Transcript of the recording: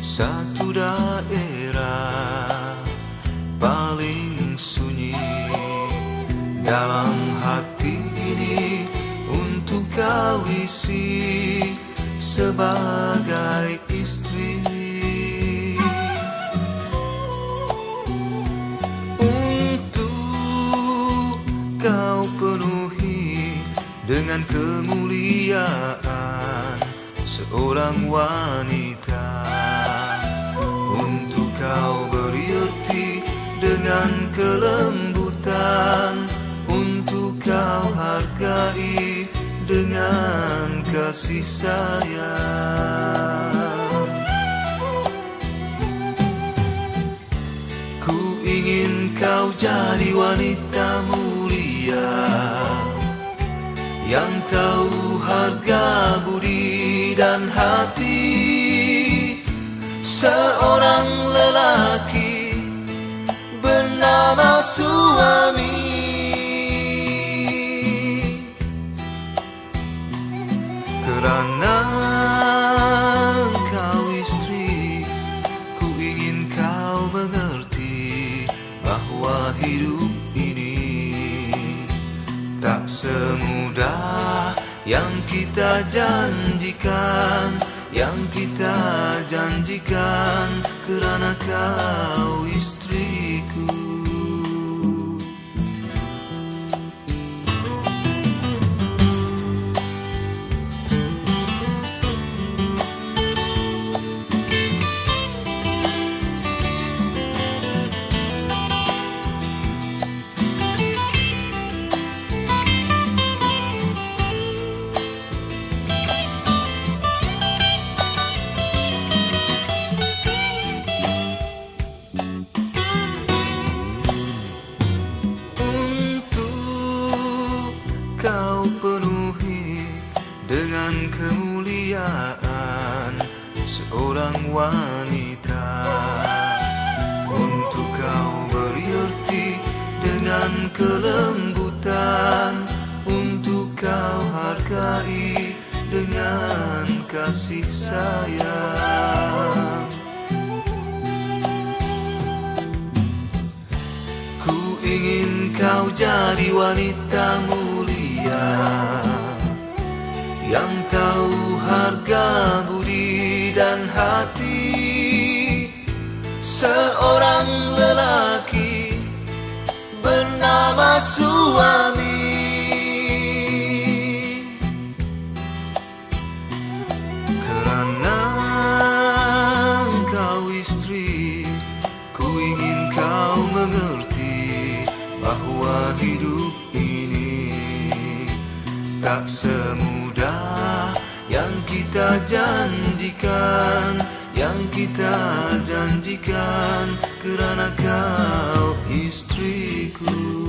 satu daerah paling sunyi dalam hati ini untuk kau isi sebagai istri. Untuk kau penuhi dengan kemuliaan seorang wanita. Untuk kau beri arti dengan kelembutan. Untuk kau hargai dengan kasih sayang. Ku ingin kau jadi wanita seorang lelaki bernama suami. Karena kau istri ku ingin kau mengerti bahwa hidup ini tak semudah yang kita janjikan yang kita janjikan kerana kau seorang wanita. Untuk kau beri arti dengan kelembutan. Untuk kau hargai dengan kasih sayang. Ku ingin kau jadi wanita Seorang lelaki bernama suami. Kerana kau istri Ku ingin kau mengerti bahwa hidup ini tak yang kita janjikan, yang kita janjikan kerana kau istriku.